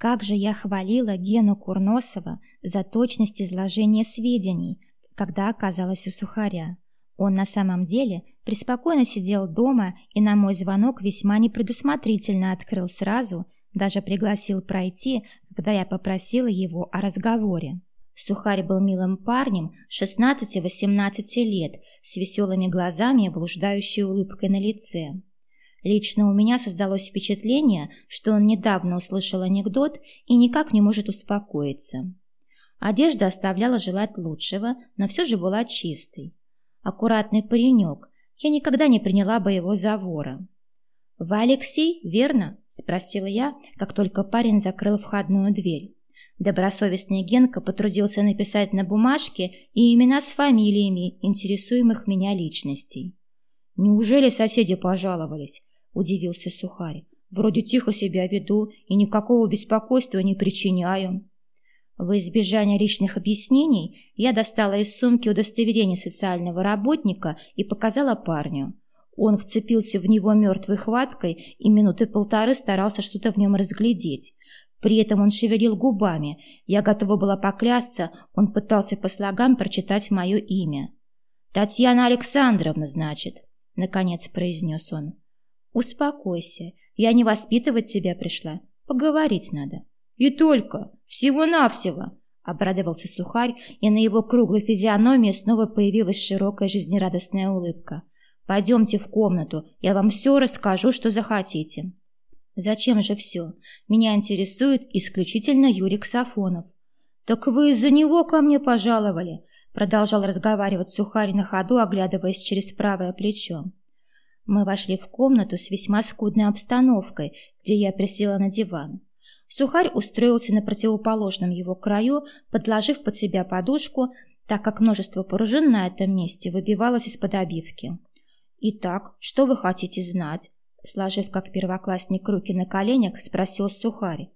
Как же я хвалила Гену Курносова за точность изложения сведений, когда оказалась у сухаря. Он на самом деле преспокойно сидел дома и на мой звонок весьма непредусмотрительно открыл сразу, даже пригласил пройти, когда я попросила его о разговоре. Сухарь был милым парнем 16-18 лет, с веселыми глазами и блуждающей улыбкой на лице. Лично у меня создалось впечатление, что он недавно услышал анекдот и никак не может успокоиться. Одежда оставляла желать лучшего, но все же была чистой. Аккуратный паренек, я никогда не приняла бы его за вора. «Вы Алексей, верно?» – спросила я, как только парень закрыл входную дверь. Добросовестный Генка потрудился написать на бумажке и имена с фамилиями интересуемых меня личностей. «Неужели соседи пожаловались?» – удивился Сухарь. «Вроде тихо себя веду и никакого беспокойства не причиняю». В избежание личных объяснений я достала из сумки удостоверение социального работника и показала парню. Он вцепился в него мертвой хваткой и минуты полторы старался что-то в нем разглядеть. При этом он шевелил губами. Я готова была поклясться, он пытался по слогам прочитать мое имя. «Татьяна Александровна, значит», — наконец произнес он. «Успокойся, я не воспитывать тебя пришла, поговорить надо». «И только, всего-навсего», — обрадовался Сухарь, и на его круглой физиономии снова появилась широкая жизнерадостная улыбка. «Пойдемте в комнату, я вам все расскажу, что захотите». «Зачем же все? Меня интересует исключительно Юрий Сафонов». «Так вы из-за него ко мне пожаловали», — продолжал разговаривать Сухарь на ходу, оглядываясь через правое плечо. Мы вошли в комнату с весьма скудной обстановкой, где я присела на диван. Сухарь устроился на противоположном его краю, подложив под себя подушку, так как множество пружин на этом месте выбивалось из-под обивки. «Итак, что вы хотите знать?» Сложив как первоклассник руки на коленях, спросил Сухарь.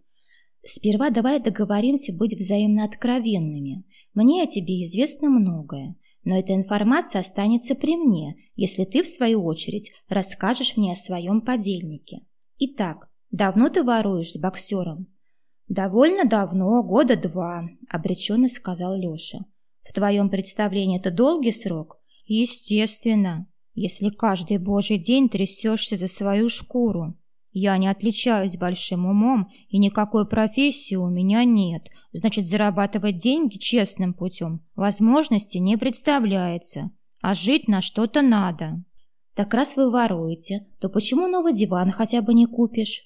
«Сперва давай договоримся быть взаимно откровенными. Мне о тебе известно многое. Но эта информация останется при мне, если ты, в свою очередь, расскажешь мне о своем подельнике. Итак, давно ты воруешь с боксером?» «Довольно давно, года два», — обреченно сказал Леша. «В твоем представлении это долгий срок?» «Естественно, если каждый божий день трясешься за свою шкуру. Я не отличаюсь большим умом, и никакой профессии у меня нет. Значит, зарабатывать деньги честным путем возможности не представляется. А жить на что-то надо. Так раз вы воруете, то почему новый диван хотя бы не купишь?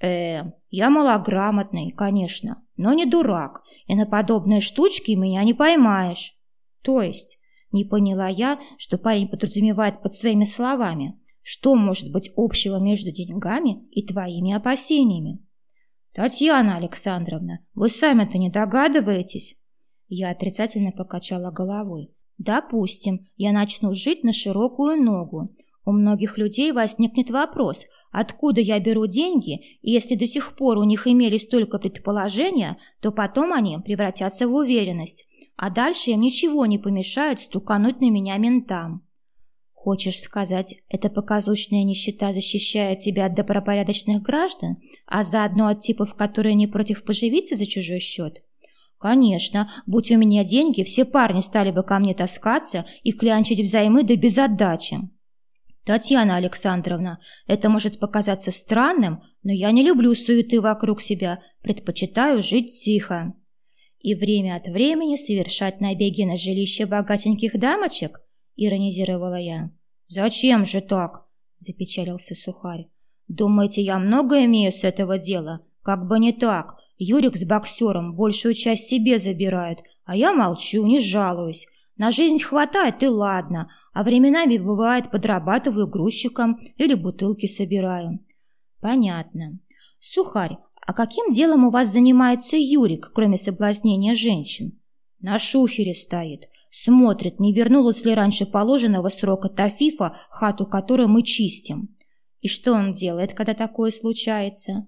Э, я малограмотный, конечно, но не дурак, и на подобные штучки меня не поймаешь. То есть, не поняла я, что парень подразумевает под своими словами. Что может быть общего между деньгами и твоими опасениями? Татьяна Александровна, вы сами-то не догадываетесь? Я отрицательно покачала головой. Допустим, я начну жить на широкую ногу. У многих людей возникнет вопрос, откуда я беру деньги, и если до сих пор у них имелись только предположения, то потом они превратятся в уверенность, а дальше им ничего не помешает стукануть на меня ментам. Хочешь сказать, эта показушная нищета защищает тебя от добропорядочных граждан, а заодно от типов, которые не против поживиться за чужой счет? Конечно, будь у меня деньги, все парни стали бы ко мне таскаться и клянчить взаймы да без отдачи. Татьяна Александровна, это может показаться странным, но я не люблю суеты вокруг себя, предпочитаю жить тихо. И время от времени совершать набеги на жилище богатеньких дамочек – иронизировала я. «Зачем же так?» – запечалился Сухарь. «Думаете, я много имею с этого дела? Как бы не так. Юрик с боксером большую часть себе забирает, а я молчу, не жалуюсь. На жизнь хватает и ладно, а временами бывает подрабатываю грузчиком или бутылки собираю». «Понятно. Сухарь, а каким делом у вас занимается Юрик, кроме соблазнения женщин?» «На шухере стоит. Смотрит, не вернулась ли раньше положенного срока Тафифа, хату которой мы чистим. И что он делает, когда такое случается?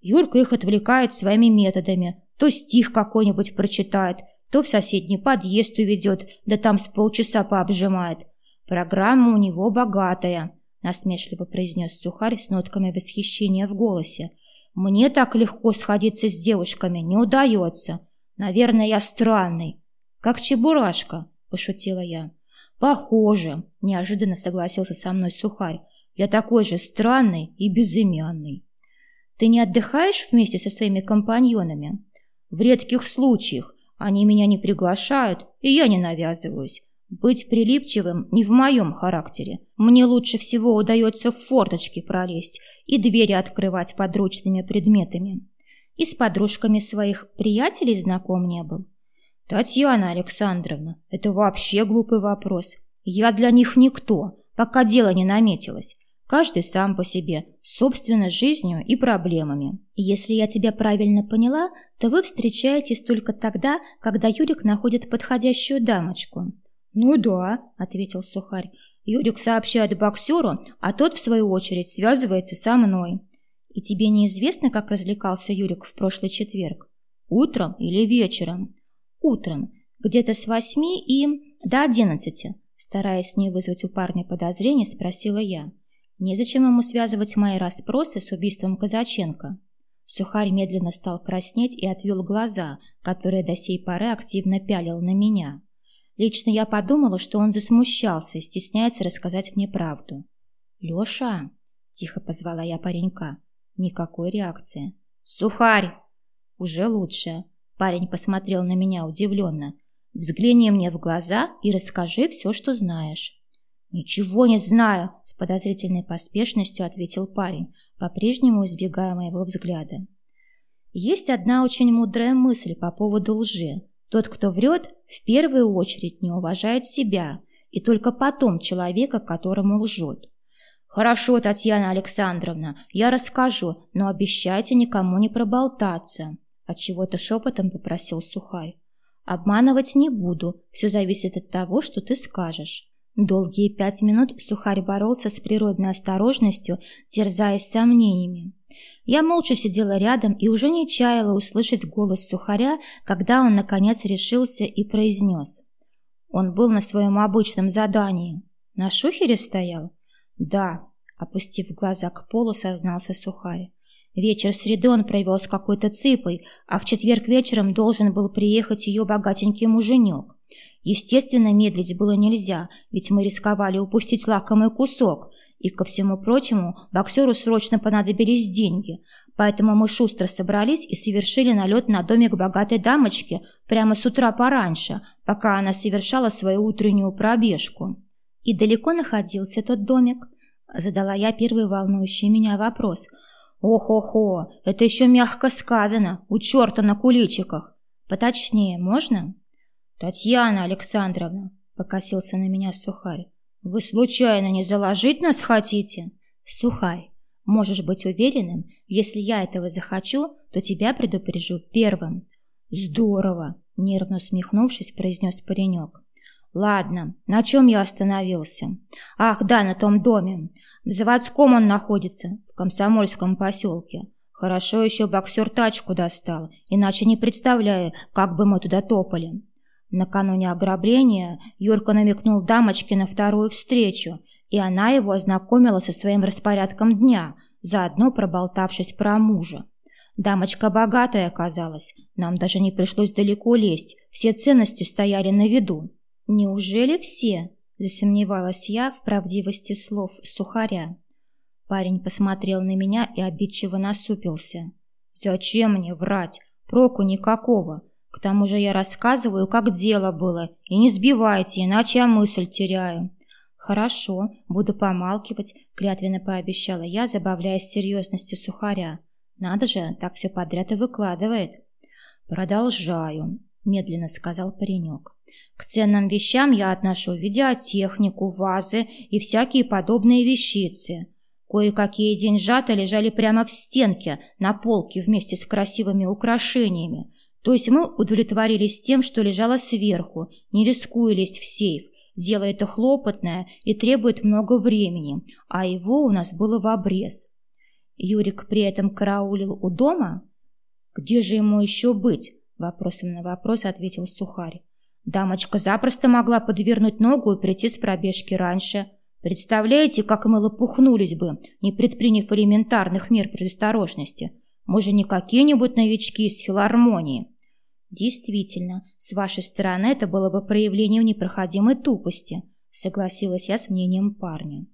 Юрка их отвлекает своими методами. То стих какой-нибудь прочитает, то в соседний подъезд уведет, да там с полчаса пообжимает. Программа у него богатая, насмешливо произнес Сухарь с нотками восхищения в голосе. Мне так легко сходиться с девушками не удается. Наверное, я странный. Как чебурашка, пошутила я. Похоже, неожиданно согласился со мной сухарь. Я такой же странный и безымянный. Ты не отдыхаешь вместе со своими компаньонами? В редких случаях. Они меня не приглашают, и я не навязываюсь. Быть прилипчивым не в моем характере. Мне лучше всего удается в форточки пролезть и двери открывать подручными предметами. И с подружками своих приятелей знаком не был. Татьяна Александровна, это вообще глупый вопрос. Я для них никто, пока дело не наметилось. Каждый сам по себе, с собственной жизнью и проблемами. Если я тебя правильно поняла, то вы встречаетесь только тогда, когда Юрик находит подходящую дамочку. «Ну да», — ответил Сухарь. «Юрик сообщает боксеру, а тот, в свою очередь, связывается со мной». «И тебе неизвестно, как развлекался Юрик в прошлый четверг? Утром или вечером?» «Утром. Где-то с восьми и до одиннадцати», стараясь не вызвать у парня подозрений, спросила я. «Незачем ему связывать мои расспросы с убийством Казаченко». Сухарь медленно стал краснеть и отвел глаза, которые до сей поры активно пялил на меня. Лично я подумала, что он засмущался и стесняется рассказать мне правду. «Леша!» – тихо позвала я паренька. Никакой реакции. «Сухарь!» «Уже лучше». Парень посмотрел на меня удивленно. «Взгляни мне в глаза и расскажи все, что знаешь». «Ничего не знаю», – с подозрительной поспешностью ответил парень, по-прежнему избегая моего взгляда. Есть одна очень мудрая мысль по поводу лжи. Тот, кто врет, в первую очередь не уважает себя и только потом человека, которому лжет. «Хорошо, Татьяна Александровна, я расскажу, но обещайте никому не проболтаться», отчего-то шепотом попросил Сухарь. «Обманывать не буду, все зависит от того, что ты скажешь». Долгие пять минут Сухарь боролся с природной осторожностью, терзаясь сомнениями. Я молча сидела рядом и уже не чаяла услышать голос сухаря, когда он, наконец, решился и произнес. Он был на своем обычном задании. На шухере стоял? Да, опустив глаза к полу, сознался сухарь. Вечер среды он провел с какой-то цыпой, а в четверг вечером должен был приехать ее богатенький муженек. Естественно, медлить было нельзя, ведь мы рисковали упустить лакомый кусок, и, ко всему прочему, боксеру срочно понадобились деньги, поэтому мы шустро собрались и совершили налет на домик богатой дамочки прямо с утра пораньше, пока она совершала свою утреннюю пробежку. «И далеко находился тот домик?» – задала я первый волнующий меня вопрос. «Ох-охо, это еще мягко сказано, у черта на куличиках. Поточнее можно?» «Татьяна Александровна», – покосился на меня сухарь, «Вы случайно не заложить нас хотите?» «Сухарь, можешь быть уверенным, если я этого захочу, то тебя предупрежу первым». «Здорово!» – нервно усмехнувшись, произнес паренек. «Ладно, на чем я остановился? Ах, да, на том доме. В заводском он находится, в комсомольском поселке. Хорошо еще боксер тачку достал, иначе не представляю, как бы мы туда топали». Накануне ограбления Юрка намекнул дамочке на вторую встречу, и она его ознакомила со своим распорядком дня, заодно проболтавшись про мужа. Дамочка богатая оказалась, нам даже не пришлось далеко лезть, все ценности стояли на виду. «Неужели все?» – засомневалась я в правдивости слов сухаря. Парень посмотрел на меня и обидчиво насупился. «Зачем мне врать? Проку никакого. К тому же я рассказываю, как дело было, и не сбивайте, иначе я мысль теряю. Хорошо, буду помалкивать, клятвенно пообещала я, забавляясь серьезностью сухаря. Надо же, так все подряд и выкладывает. Продолжаю, медленно сказал паренек. К ценным вещам я отношу видеотехнику, вазы и всякие подобные вещицы. Кое-какие деньжата лежали прямо в стенке на полке вместе с красивыми украшениями. То есть мы удовлетворились тем, что лежало сверху, не рискуя лезть в сейф. Дело это хлопотное и требует много времени, а его у нас было в обрез. Юрик при этом караулил у дома? Где же ему еще быть? Вопросом на вопрос ответил Сухарь. Дамочка запросто могла подвернуть ногу и прийти с пробежки раньше. Представляете, как мы лопухнулись бы, не предприняв элементарных мер предосторожности? Мы же не какие-нибудь новички из филармонии. Действительно, с вашей стороны это было бы проявлением непроходимой тупости, согласилась я с мнением парня.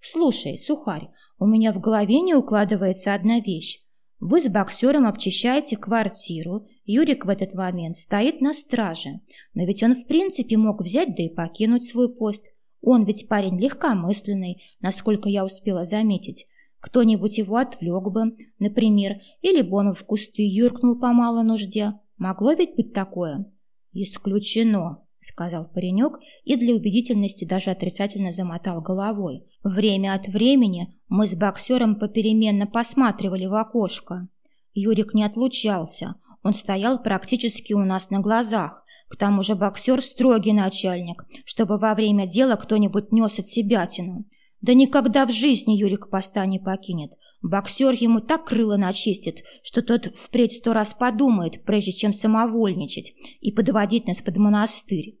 Слушай, Сухарь, у меня в голове не укладывается одна вещь. Вы с боксером обчищаете квартиру, Юрик в этот момент стоит на страже. Но ведь он в принципе мог взять да и покинуть свой пост. Он ведь парень легкомысленный, насколько я успела заметить. Кто-нибудь его отвлек бы, например, или бы он в кусты юркнул по малой нужде. Могло ведь быть такое? Исключено, сказал паренек и для убедительности даже отрицательно замотал головой. Время от времени мы с боксером попеременно посматривали в окошко. Юрик не отлучался, он стоял практически у нас на глазах. К тому же боксер строгий начальник, чтобы во время дела кто-нибудь нес от себя тяну. Да никогда в жизни Юрик поста не покинет. Боксер ему так крыло начистит, что тот впредь сто раз подумает, прежде чем самовольничать и подводить нас под монастырь.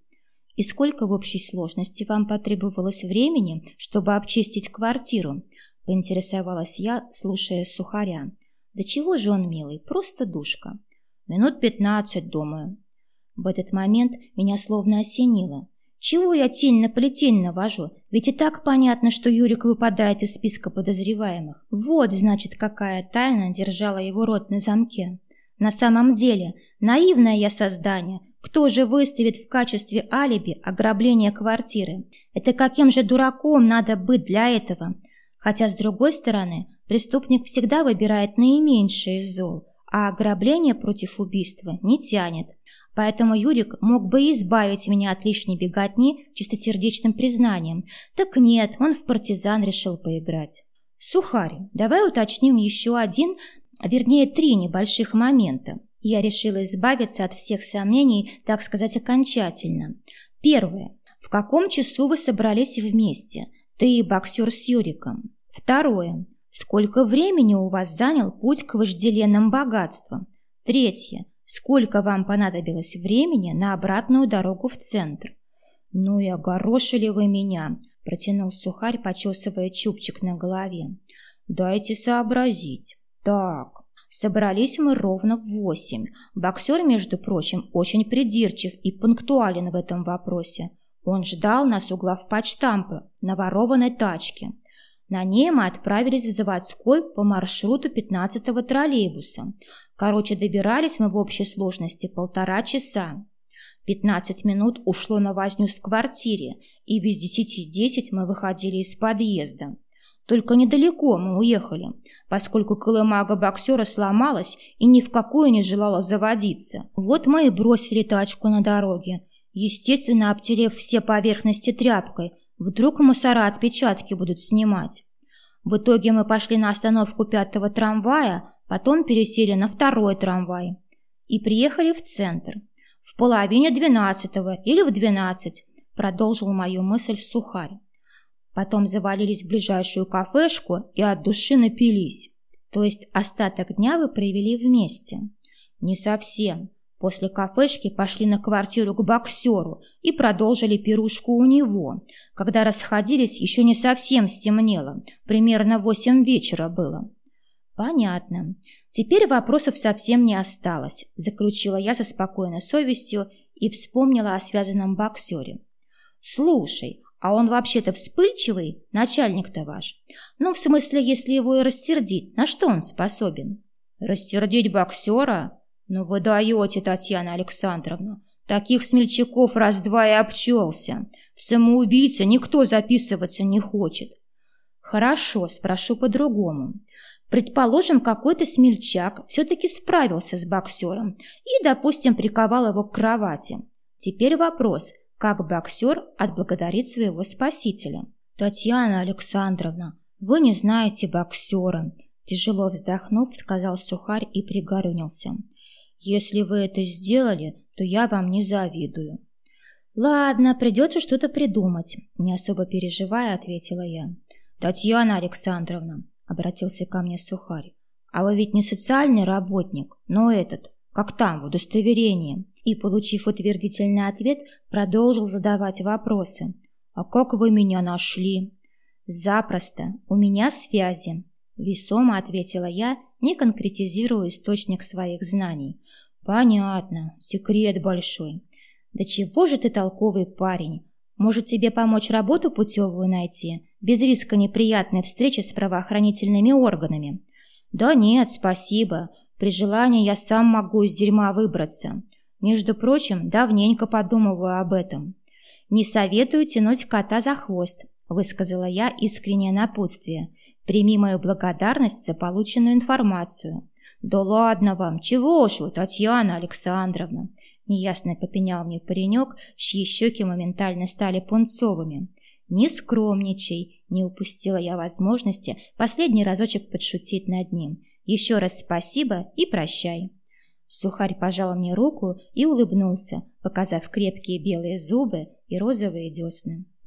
И сколько в общей сложности вам потребовалось времени, чтобы обчистить квартиру? Поинтересовалась я, слушая сухаря. Да чего же он милый, просто душка. Минут пятнадцать, думаю. В этот момент меня словно осенило. Чего я плетень навожу? Ведь и так понятно, что Юрик выпадает из списка подозреваемых. Вот, значит, какая тайна держала его рот на замке. На самом деле, наивное я создание. Кто же выставит в качестве алиби ограбление квартиры? Это каким же дураком надо быть для этого? Хотя, с другой стороны, преступник всегда выбирает наименьшее из зол, а ограбление против убийства не тянет. Поэтому Юрик мог бы избавить меня от лишней беготни чистосердечным признанием. Так нет, он в партизан решил поиграть. Сухарь, давай уточним еще один, вернее три небольших момента. Я решила избавиться от всех сомнений, так сказать, окончательно. Первое. В каком часу вы собрались вместе? Ты и боксер с Юриком. Второе. Сколько времени у вас занял путь к вожделенным богатствам? Третье. Сколько вам понадобилось времени на обратную дорогу в центр? Ну и огорошили вы меня, протянул сухарь, почесывая чубчик на голове. Дайте сообразить. Так, собрались мы ровно в восемь. Боксер, между прочим, очень придирчив и пунктуален в этом вопросе. Он ждал нас у главпочтампа на ворованной тачке. На ней мы отправились в заводской по маршруту 15-го троллейбуса. Короче, добирались мы в общей сложности полтора часа. Пятнадцать минут ушло на возню в квартире, и без десяти десять мы выходили из подъезда. Только недалеко мы уехали, поскольку колымага боксера сломалась и ни в какую не желала заводиться. Вот мы и бросили тачку на дороге, естественно, обтерев все поверхности тряпкой. Вдруг мусора отпечатки будут снимать. В итоге мы пошли на остановку пятого трамвая, потом пересели на второй трамвай и приехали в центр. В половине двенадцатого или в двенадцать, продолжил мою мысль Сухарь. Потом завалились в ближайшую кафешку и от души напились. То есть остаток дня вы провели вместе? Не совсем. После кафешки пошли на квартиру к боксеру и продолжили пирушку у него. Когда расходились, еще не совсем стемнело. Примерно восемь вечера было. «Понятно. Теперь вопросов совсем не осталось», – заключила я со спокойной совестью и вспомнила о связанном боксере. «Слушай, а он вообще-то вспыльчивый, начальник-то ваш? Ну, в смысле, если его и рассердить, на что он способен?» «Рассердить боксера? Ну, вы даете, Татьяна Александровна. Таких смельчаков раз-два и обчелся. В самоубийце никто записываться не хочет». «Хорошо, спрошу по-другому. Предположим, какой-то смельчак все-таки справился с боксером и, допустим, приковал его к кровати. Теперь вопрос, как боксер отблагодарит своего спасителя? «Татьяна Александровна, вы не знаете боксера», тяжело вздохнув, сказал Сухарь и пригорюнился. «Если вы это сделали, то я вам не завидую». «Ладно, придется что-то придумать», – не особо переживая, ответила я. «Татьяна Александровна, — обратился ко мне сухарь. «А вы ведь не социальный работник, но этот, как там, в удостоверении». И, получив утвердительный ответ, продолжил задавать вопросы. «А как вы меня нашли?» «Запросто. У меня связи». Весомо ответила я, не конкретизируя источник своих знаний. Понятно, секрет большой. Да чего же ты толковый парень? Может, тебе помочь работу путевую найти, без риска неприятной встречи с правоохранительными органами? Да нет, спасибо. При желании я сам могу из дерьма выбраться. Между прочим, давненько подумываю об этом. Не советую тянуть кота за хвост, высказала я искреннее напутствие. Прими мою благодарность за полученную информацию. Да ладно вам, чего ж вы, Татьяна Александровна? Неясно попенял мне паренек, чьи щеки моментально стали пунцовыми. «Не скромничай!» – не упустила я возможности последний разочек подшутить над ним. «Еще раз спасибо и прощай!» Сухарь пожал мне руку и улыбнулся, показав крепкие белые зубы и розовые десны.